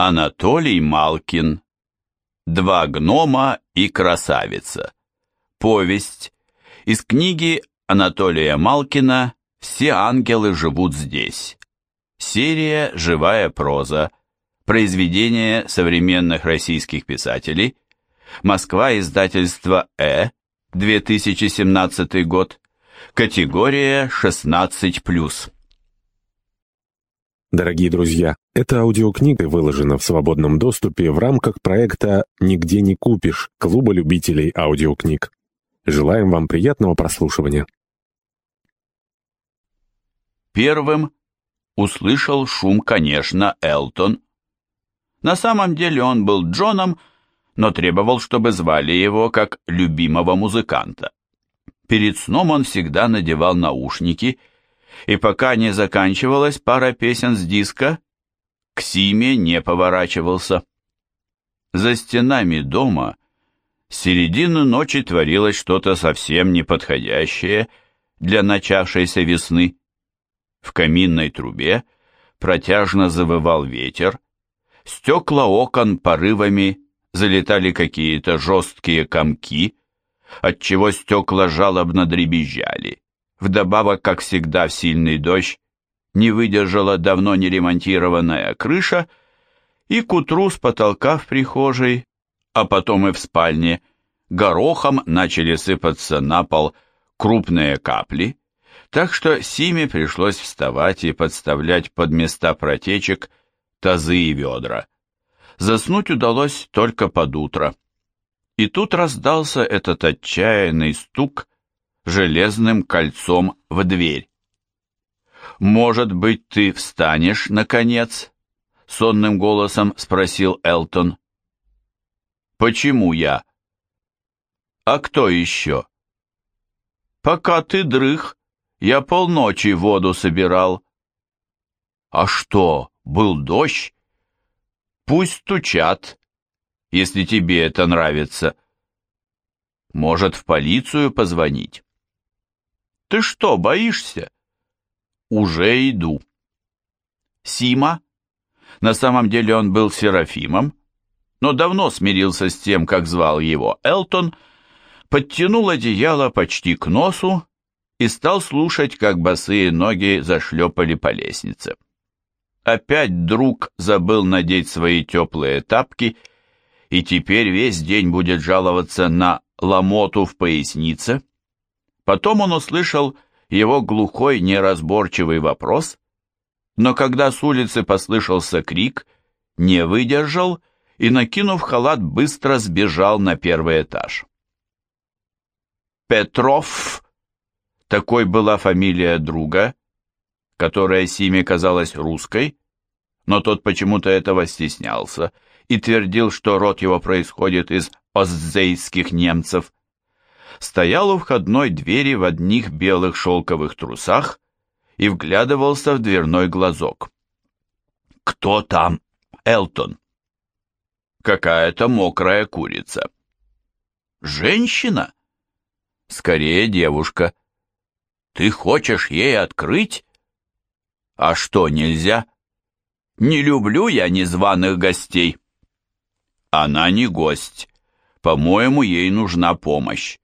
Анатолий Малкин. Два гнома и красавица. Повесть. Из книги Анатолия Малкина «Все ангелы живут здесь». Серия «Живая проза». Произведение современных российских писателей. Москва, издательство «Э», 2017 год. Категория 16+. Дорогие друзья, эта аудиокнига выложена в свободном доступе в рамках проекта «Нигде не купишь» Клуба любителей аудиокниг. Желаем вам приятного прослушивания. Первым услышал шум, конечно, Элтон. На самом деле он был Джоном, но требовал, чтобы звали его как любимого музыканта. Перед сном он всегда надевал наушники и пока не заканчивалась пара песен с диска, к Симе не поворачивался. За стенами дома с середины ночи творилось что-то совсем неподходящее для начавшейся весны. В каминной трубе протяжно завывал ветер, стекла окон порывами залетали какие-то жесткие комки, отчего стекла жалобно дребезжали. Вдобавок, как всегда в сильный дождь, не выдержала давно не ремонтированная крыша, и к утру с потолка в прихожей, а потом и в спальне, горохом начали сыпаться на пол крупные капли, так что Симе пришлось вставать и подставлять под места протечек тазы и ведра. Заснуть удалось только под утро. И тут раздался этот отчаянный стук, железным кольцом в дверь. «Может быть, ты встанешь, наконец?» — сонным голосом спросил Элтон. «Почему я?» «А кто еще?» «Пока ты дрых, я полночи воду собирал». «А что, был дождь?» «Пусть стучат, если тебе это нравится». «Может, в полицию позвонить?» Ты что, боишься? Уже иду. Сима? На самом деле он был Серафимом, но давно смирился с тем, как звал его Элтон, подтянул одеяло почти к носу и стал слушать, как босые ноги зашлепали по лестнице. Опять друг забыл надеть свои теплые тапки и теперь весь день будет жаловаться на ломоту в пояснице. Потом он услышал его глухой, неразборчивый вопрос, но когда с улицы послышался крик, не выдержал и, накинув халат, быстро сбежал на первый этаж. Петров, такой была фамилия друга, которая Симе казалась русской, но тот почему-то этого стеснялся и твердил, что род его происходит из остзейских немцев стоял у входной двери в одних белых шелковых трусах и вглядывался в дверной глазок. «Кто там, Элтон?» «Какая-то мокрая курица». «Женщина?» «Скорее девушка». «Ты хочешь ей открыть?» «А что, нельзя?» «Не люблю я незваных гостей». «Она не гость. По-моему, ей нужна помощь.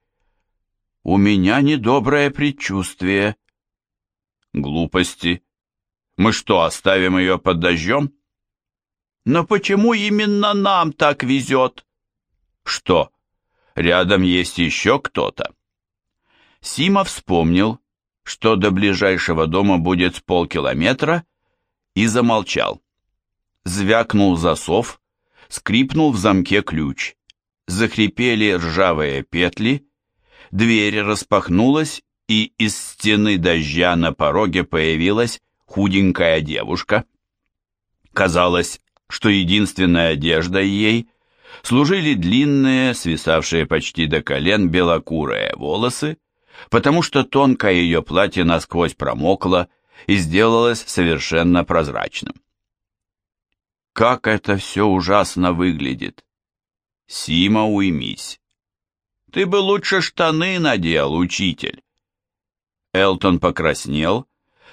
У меня недоброе предчувствие. Глупости. Мы что, оставим ее под дождем? Но почему именно нам так везет? Что, рядом есть еще кто-то? Сима вспомнил, что до ближайшего дома будет полкилометра, и замолчал. Звякнул засов, скрипнул в замке ключ. Захрипели ржавые петли, Дверь распахнулась, и из стены дождя на пороге появилась худенькая девушка. Казалось, что единственной одеждой ей служили длинные, свисавшие почти до колен белокурые волосы, потому что тонкое ее платье насквозь промокло и сделалось совершенно прозрачным. Как это все ужасно выглядит! Сима, уймись! Ты бы лучше штаны надел, учитель. Элтон покраснел,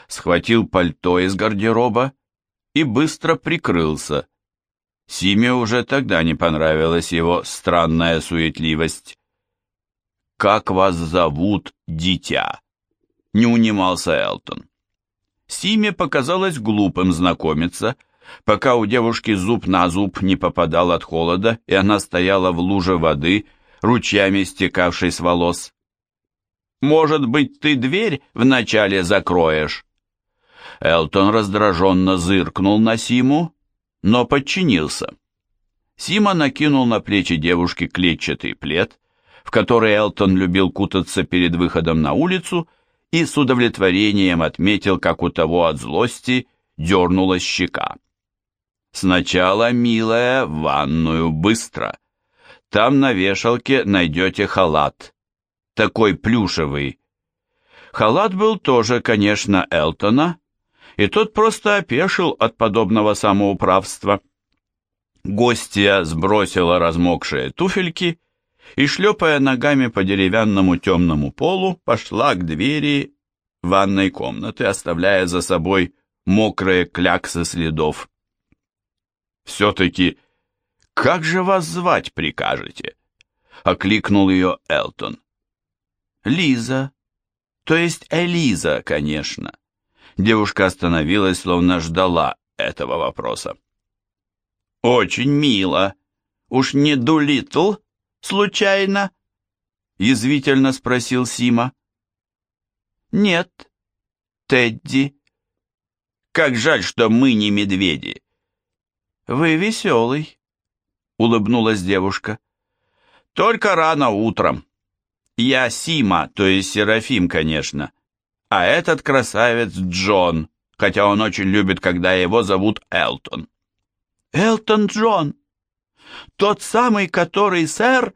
схватил пальто из гардероба и быстро прикрылся. Симе уже тогда не понравилась его странная суетливость. «Как вас зовут, дитя?» — не унимался Элтон. Симе показалось глупым знакомиться, пока у девушки зуб на зуб не попадал от холода, и она стояла в луже воды, ручьями стекавшей с волос. «Может быть, ты дверь вначале закроешь?» Элтон раздраженно зыркнул на Симу, но подчинился. Сима накинул на плечи девушки клетчатый плед, в который Элтон любил кутаться перед выходом на улицу, и с удовлетворением отметил, как у того от злости дернулась щека. «Сначала, милая, в ванную, быстро. Там на вешалке найдете халат. Такой плюшевый». Халат был тоже, конечно, Элтона, и тот просто опешил от подобного самоуправства. Гостья сбросила размокшие туфельки и, шлепая ногами по деревянному темному полу, пошла к двери ванной комнаты, оставляя за собой мокрые кляксы следов. «Все-таки, как же вас звать прикажете?» — окликнул ее Элтон. «Лиза, то есть Элиза, конечно». Девушка остановилась, словно ждала этого вопроса. «Очень мило. Уж не Дулитл, случайно?» Язвительно спросил Сима. «Нет, Тедди. Как жаль, что мы не медведи». «Вы веселый», — улыбнулась девушка. «Только рано утром. Я Сима, то есть Серафим, конечно а этот красавец Джон, хотя он очень любит, когда его зовут Элтон. Элтон Джон, тот самый, который сэр...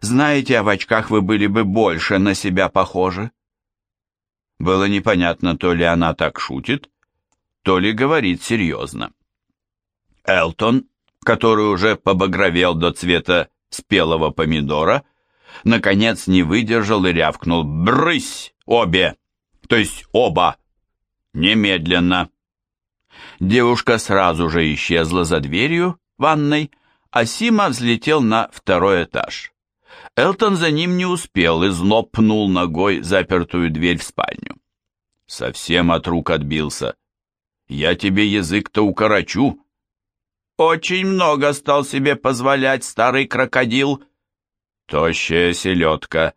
Знаете, а в очках вы были бы больше на себя похожи. Было непонятно, то ли она так шутит, то ли говорит серьезно. Элтон, который уже побагровел до цвета спелого помидора, наконец не выдержал и рявкнул «Брысь, обе!» то есть оба. Немедленно. Девушка сразу же исчезла за дверью ванной, а Сима взлетел на второй этаж. Элтон за ним не успел и зло пнул ногой запертую дверь в спальню. Совсем от рук отбился. Я тебе язык-то укорочу. Очень много стал себе позволять старый крокодил. Тощая селедка.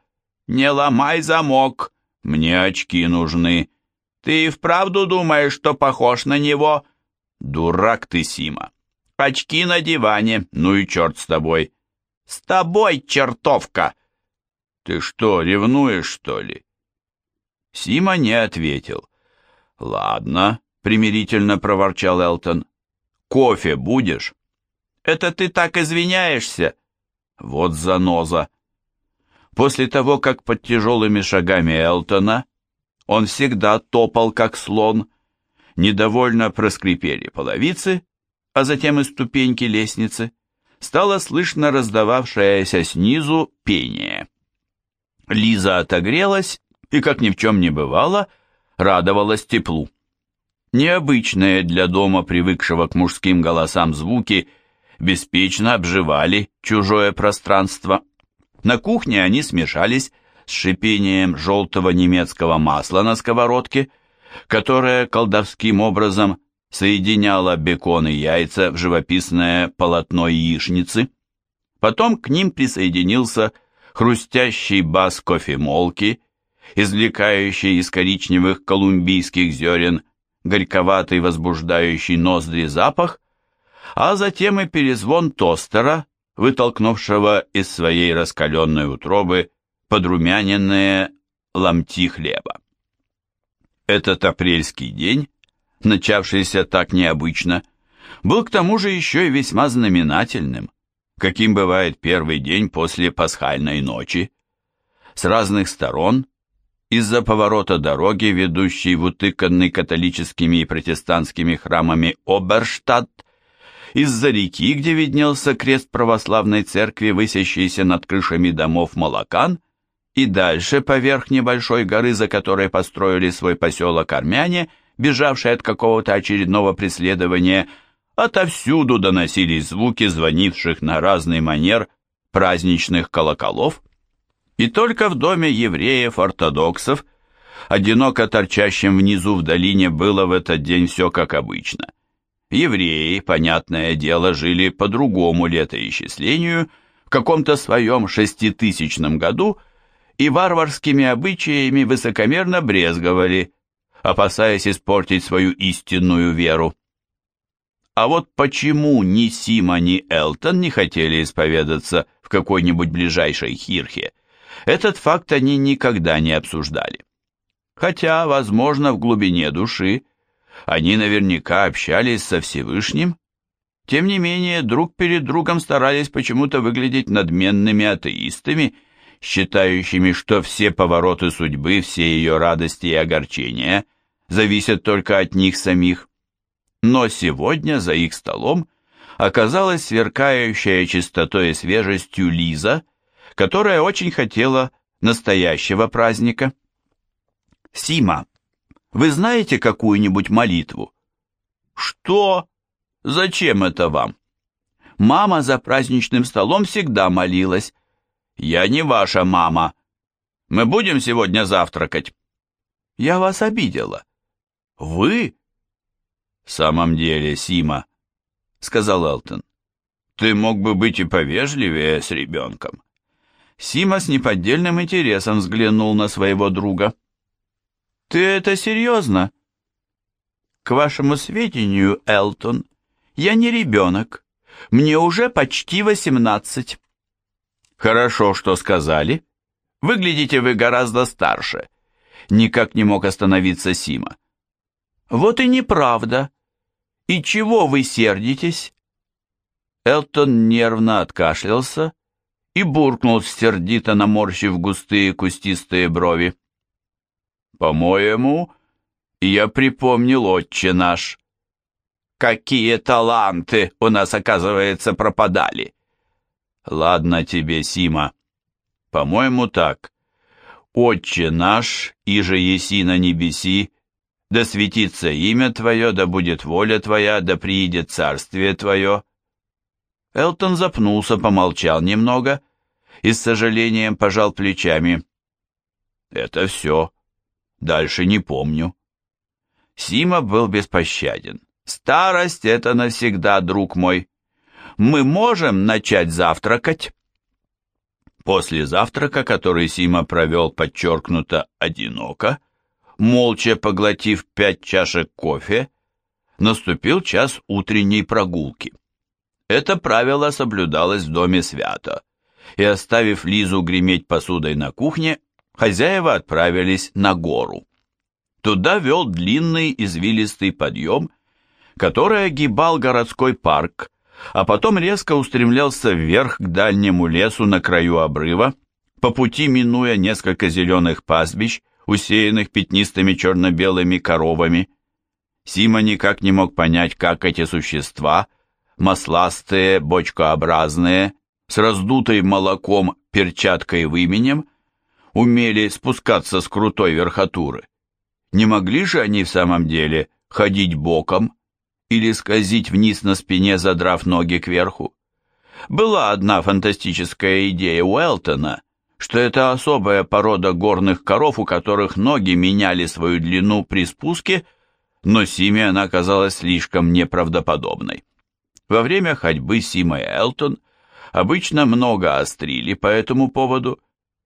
Не ломай замок, мне очки нужны. Ты и вправду думаешь, что похож на него? Дурак ты, Сима. Очки на диване, ну и черт с тобой. С тобой, чертовка! Ты что, ревнуешь, что ли? Сима не ответил. Ладно, примирительно проворчал Элтон. Кофе будешь? Это ты так извиняешься? Вот заноза. После того, как под тяжелыми шагами Элтона он всегда топал, как слон, недовольно проскрипели половицы, а затем и ступеньки лестницы, стало слышно раздававшееся снизу пение. Лиза отогрелась и, как ни в чем не бывало, радовалась теплу. Необычные для дома, привыкшего к мужским голосам звуки, беспечно обживали чужое пространство. На кухне они смешались с шипением желтого немецкого масла на сковородке, которое колдовским образом соединяло бекон и яйца в живописное полотно яичницы. Потом к ним присоединился хрустящий бас кофемолки, извлекающий из коричневых колумбийских зерен горьковатый возбуждающий ноздри запах, а затем и перезвон тостера, вытолкнувшего из своей раскаленной утробы подрумяненные ломти хлеба. Этот апрельский день, начавшийся так необычно, был к тому же еще и весьма знаменательным, каким бывает первый день после пасхальной ночи. С разных сторон, из-за поворота дороги, ведущей в утыканный католическими и протестантскими храмами Оберштадт, из-за реки, где виднелся крест православной церкви, высящийся над крышами домов Малакан, и дальше поверх небольшой горы, за которой построили свой поселок армяне, бежавшие от какого-то очередного преследования, отовсюду доносились звуки звонивших на разный манер праздничных колоколов, и только в доме евреев-ортодоксов, одиноко торчащем внизу в долине, было в этот день все как обычно. Евреи, понятное дело, жили по другому летоисчислению, в каком-то своем шеститысячном году, и варварскими обычаями высокомерно брезговали, опасаясь испортить свою истинную веру. А вот почему ни Сима, ни Элтон не хотели исповедаться в какой-нибудь ближайшей хирхе, этот факт они никогда не обсуждали. Хотя, возможно, в глубине души они наверняка общались со Всевышним, тем не менее друг перед другом старались почему-то выглядеть надменными атеистами, считающими, что все повороты судьбы, все ее радости и огорчения зависят только от них самих. Но сегодня за их столом оказалась сверкающая чистотой и свежестью Лиза, которая очень хотела настоящего праздника. «Сима, вы знаете какую-нибудь молитву?» «Что? Зачем это вам?» «Мама за праздничным столом всегда молилась». «Я не ваша мама. Мы будем сегодня завтракать?» «Я вас обидела». «Вы?» «В самом деле, Сима», — сказал Элтон, — «ты мог бы быть и повежливее с ребенком». Сима с неподдельным интересом взглянул на своего друга. «Ты это серьезно?» «К вашему сведению, Элтон, я не ребенок. Мне уже почти восемнадцать». «Хорошо, что сказали. Выглядите вы гораздо старше». Никак не мог остановиться Сима. «Вот и неправда. И чего вы сердитесь?» Элтон нервно откашлялся и буркнул, сердито наморщив густые кустистые брови. «По-моему, я припомнил отче наш. Какие таланты у нас, оказывается, пропадали!» «Ладно тебе, Сима. По-моему, так. Отче наш, иже еси на небеси, да светится имя Твое, да будет воля Твоя, да приидет царствие Твое». Элтон запнулся, помолчал немного и с сожалением пожал плечами. «Это все. Дальше не помню». Сима был беспощаден. «Старость — это навсегда, друг мой. Мы можем начать завтракать?» После завтрака, который Сима провел подчеркнуто одиноко, молча поглотив пять чашек кофе, наступил час утренней прогулки. Это правило соблюдалось в доме свято, и оставив Лизу греметь посудой на кухне, хозяева отправились на гору. Туда вел длинный извилистый подъем, который огибал городской парк, а потом резко устремлялся вверх к дальнему лесу на краю обрыва, по пути минуя несколько зеленых пастбищ, усеянных пятнистыми черно-белыми коровами. Сима никак не мог понять, как эти существа, масластые, бочкообразные, с раздутой молоком перчаткой выменем, умели спускаться с крутой верхотуры. Не могли же они в самом деле ходить боком или скользить вниз на спине, задрав ноги кверху? Была одна фантастическая идея Уэлтона, что это особая порода горных коров, у которых ноги меняли свою длину при спуске, но Симе она казалась слишком неправдоподобной. Во время ходьбы Сима и Элтон обычно много острили по этому поводу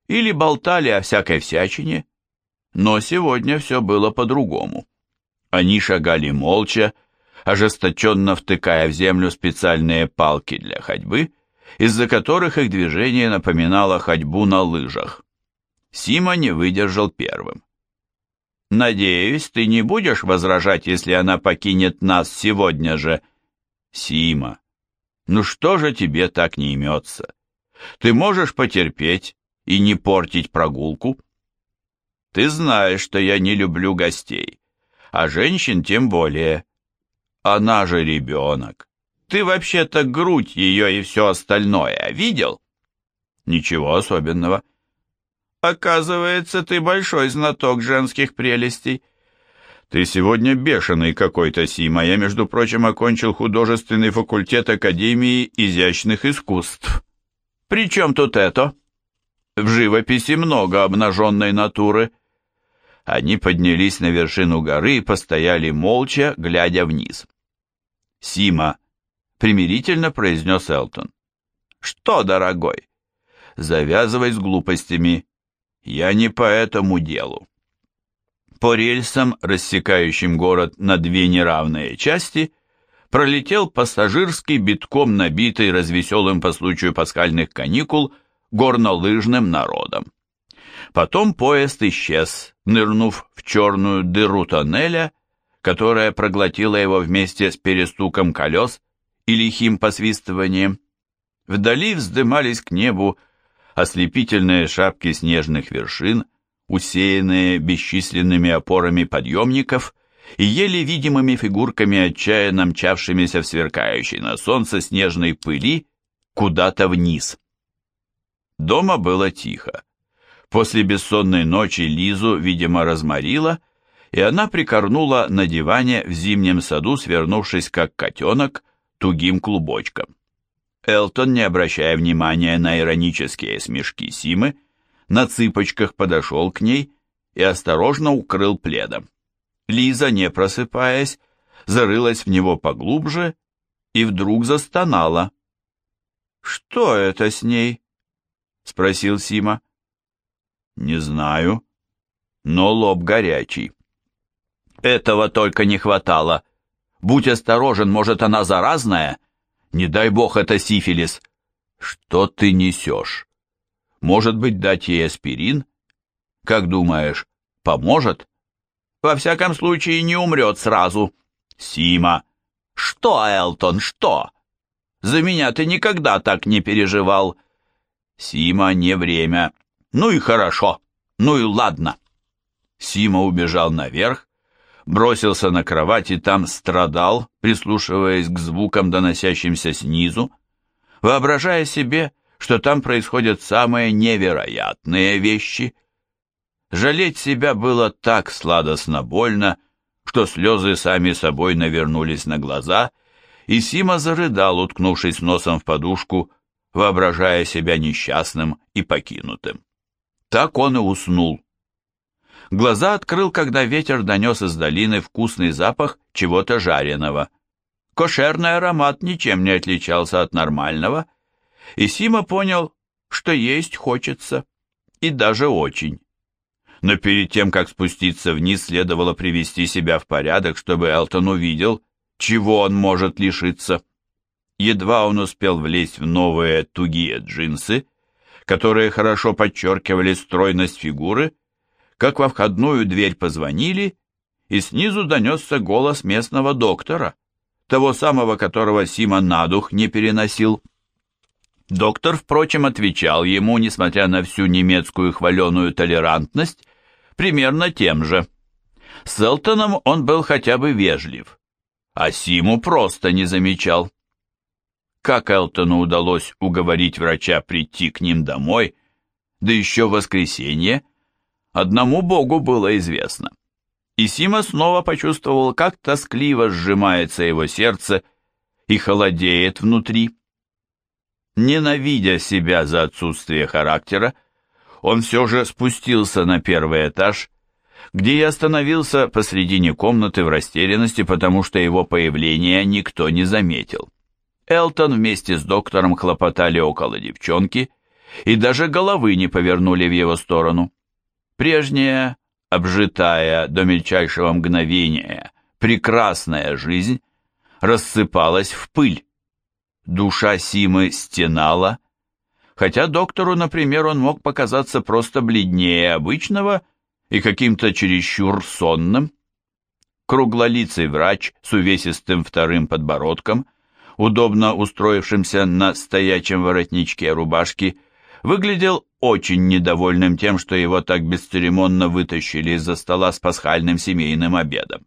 или болтали о всякой всячине, но сегодня все было по-другому. Они шагали молча, ожесточенно втыкая в землю специальные палки для ходьбы, из-за которых их движение напоминало ходьбу на лыжах. Сима не выдержал первым. «Надеюсь, ты не будешь возражать, если она покинет нас сегодня же?» «Сима, ну что же тебе так не имется? Ты можешь потерпеть и не портить прогулку?» «Ты знаешь, что я не люблю гостей, а женщин тем более. Она же ребенок. Ты вообще-то грудь ее и все остальное видел? Ничего особенного. Оказывается, ты большой знаток женских прелестей. «Ты сегодня бешеный какой-то, Сима. Я, между прочим, окончил художественный факультет Академии изящных искусств». «При чем тут это?» «В живописи много обнаженной натуры». Они поднялись на вершину горы и постояли молча, глядя вниз. «Сима», — примирительно произнес Элтон. «Что, дорогой?» «Завязывай с глупостями. Я не по этому делу». По рельсам, рассекающим город на две неравные части, пролетел пассажирский, битком набитый развеселым по случаю пасхальных каникул горнолыжным народом. Потом поезд исчез, нырнув в черную дыру тоннеля, которая проглотила его вместе с перестуком колес и лихим посвистыванием. Вдали вздымались к небу ослепительные шапки снежных вершин, усеянные бесчисленными опорами подъемников и еле видимыми фигурками отчаянно мчавшимися в сверкающей на солнце снежной пыли куда-то вниз. Дома было тихо. После бессонной ночи Лизу, видимо, разморила, и она прикорнула на диване в зимнем саду, свернувшись как котенок, тугим клубочком. Элтон, не обращая внимания на иронические смешки Симы, на цыпочках подошел к ней и осторожно укрыл пледом. Лиза, не просыпаясь, зарылась в него поглубже и вдруг застонала. «Что это с ней?» — спросил Сима. «Не знаю, но лоб горячий». «Этого только не хватало. Будь осторожен, может, она заразная? Не дай бог это сифилис». «Что ты несешь?» Может быть, дать ей аспирин? Как думаешь, поможет? Во всяком случае, не умрет сразу. Сима. Что, Элтон, что? За меня ты никогда так не переживал. Сима, не время. Ну и хорошо. Ну и ладно. Сима убежал наверх, бросился на кровать и там страдал, прислушиваясь к звукам, доносящимся снизу, воображая себе, что там происходят самые невероятные вещи. Жалеть себя было так сладостно больно, что слезы сами собой навернулись на глаза, и Сима зарыдал, уткнувшись носом в подушку, воображая себя несчастным и покинутым. Так он и уснул. Глаза открыл, когда ветер донес из долины вкусный запах чего-то жареного. Кошерный аромат ничем не отличался от нормального — и Сима понял, что есть хочется, и даже очень. Но перед тем, как спуститься вниз, следовало привести себя в порядок, чтобы Элтон увидел, чего он может лишиться. Едва он успел влезть в новые тугие джинсы, которые хорошо подчеркивали стройность фигуры, как во входную дверь позвонили, и снизу донесся голос местного доктора, того самого, которого Сима на дух не переносил. Доктор, впрочем, отвечал ему, несмотря на всю немецкую хваленую толерантность, примерно тем же. С Элтоном он был хотя бы вежлив, а Симу просто не замечал. Как Элтону удалось уговорить врача прийти к ним домой, да еще в воскресенье, одному богу было известно. И Сима снова почувствовал, как тоскливо сжимается его сердце и холодеет внутри. Ненавидя себя за отсутствие характера, он все же спустился на первый этаж, где и остановился посредине комнаты в растерянности, потому что его появление никто не заметил. Элтон вместе с доктором хлопотали около девчонки и даже головы не повернули в его сторону. Прежняя, обжитая до мельчайшего мгновения, прекрасная жизнь рассыпалась в пыль. Душа Симы стенала, хотя доктору, например, он мог показаться просто бледнее обычного и каким-то чересчур сонным. Круглолицый врач с увесистым вторым подбородком, удобно устроившимся на стоячем воротничке рубашки, выглядел очень недовольным тем, что его так бесцеремонно вытащили из-за стола с пасхальным семейным обедом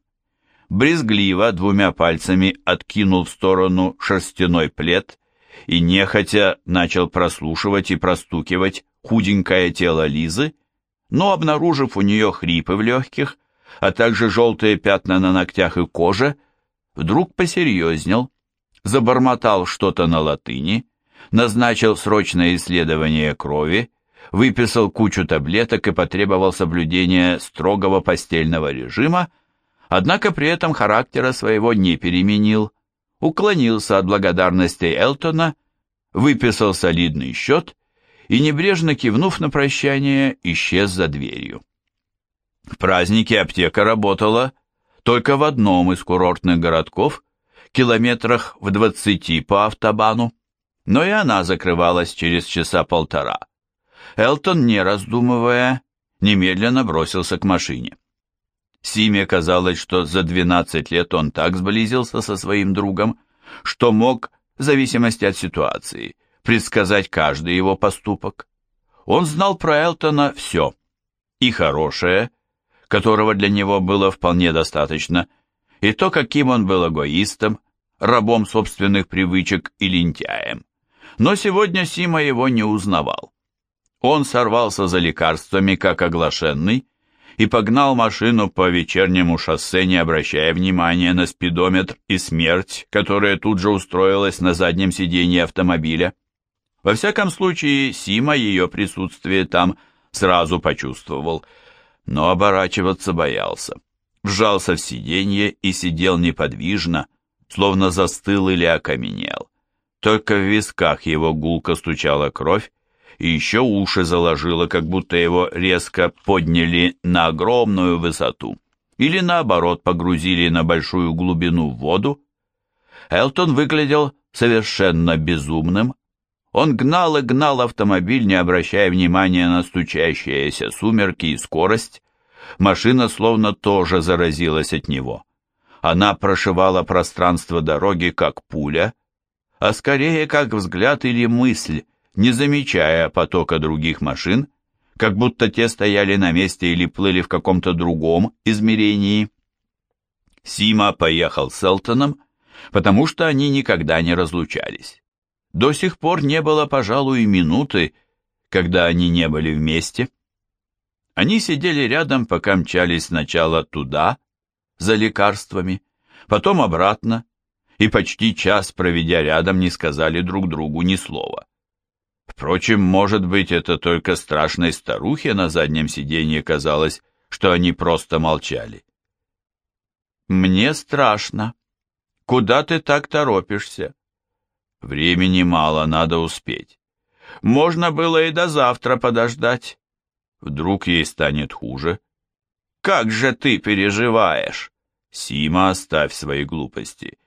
брезгливо двумя пальцами откинул в сторону шерстяной плед и нехотя начал прослушивать и простукивать худенькое тело Лизы, но, обнаружив у нее хрипы в легких, а также желтые пятна на ногтях и коже, вдруг посерьезнел, забормотал что-то на латыни, назначил срочное исследование крови, выписал кучу таблеток и потребовал соблюдения строгого постельного режима, однако при этом характера своего не переменил, уклонился от благодарности Элтона, выписал солидный счет и, небрежно кивнув на прощание, исчез за дверью. В празднике аптека работала только в одном из курортных городков, километрах в двадцати по автобану, но и она закрывалась через часа полтора. Элтон, не раздумывая, немедленно бросился к машине. Симе казалось, что за 12 лет он так сблизился со своим другом, что мог, в зависимости от ситуации, предсказать каждый его поступок. Он знал про Элтона все, и хорошее, которого для него было вполне достаточно, и то, каким он был эгоистом, рабом собственных привычек и лентяем. Но сегодня Сима его не узнавал. Он сорвался за лекарствами, как оглашенный, и погнал машину по вечернему шоссе, не обращая внимания на спидометр и смерть, которая тут же устроилась на заднем сиденье автомобиля. Во всяком случае, Сима ее присутствие там сразу почувствовал, но оборачиваться боялся. Вжался в сиденье и сидел неподвижно, словно застыл или окаменел. Только в висках его гулко стучала кровь, и еще уши заложило, как будто его резко подняли на огромную высоту, или наоборот погрузили на большую глубину в воду. Элтон выглядел совершенно безумным. Он гнал и гнал автомобиль, не обращая внимания на стучащиеся сумерки и скорость. Машина словно тоже заразилась от него. Она прошивала пространство дороги, как пуля, а скорее как взгляд или мысль, не замечая потока других машин, как будто те стояли на месте или плыли в каком-то другом измерении. Сима поехал с Элтоном, потому что они никогда не разлучались. До сих пор не было, пожалуй, минуты, когда они не были вместе. Они сидели рядом, пока мчались сначала туда, за лекарствами, потом обратно, и почти час, проведя рядом, не сказали друг другу ни слова. Впрочем, может быть, это только страшной старухе на заднем сиденье казалось, что они просто молчали. «Мне страшно. Куда ты так торопишься?» «Времени мало, надо успеть. Можно было и до завтра подождать. Вдруг ей станет хуже?» «Как же ты переживаешь?» «Сима, оставь свои глупости.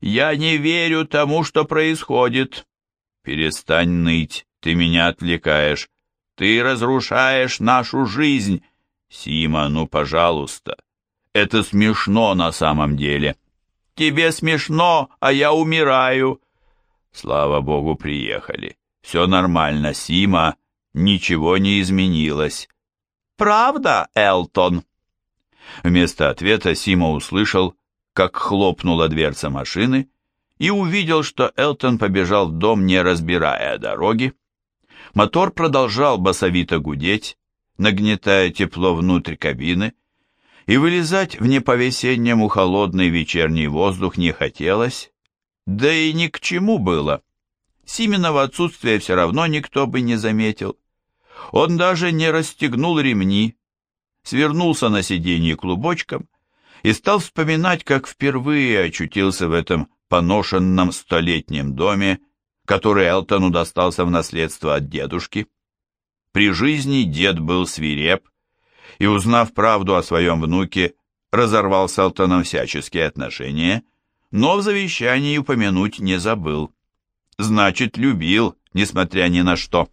Я не верю тому, что происходит. Перестань ныть. Ты меня отвлекаешь. Ты разрушаешь нашу жизнь. Сима, ну, пожалуйста. Это смешно на самом деле. Тебе смешно, а я умираю. Слава богу, приехали. Все нормально, Сима. Ничего не изменилось. Правда, Элтон? Вместо ответа Сима услышал, как хлопнула дверца машины, и увидел, что Элтон побежал в дом, не разбирая дороги. Мотор продолжал басовито гудеть, нагнетая тепло внутрь кабины, и вылезать в неповесеннему холодный вечерний воздух не хотелось, да и ни к чему было. Симиного отсутствия все равно никто бы не заметил. Он даже не расстегнул ремни, свернулся на сиденье клубочком и стал вспоминать, как впервые очутился в этом поношенном столетнем доме, который Элтону достался в наследство от дедушки. При жизни дед был свиреп, и, узнав правду о своем внуке, разорвал с Элтоном всяческие отношения, но в завещании упомянуть не забыл. Значит, любил, несмотря ни на что.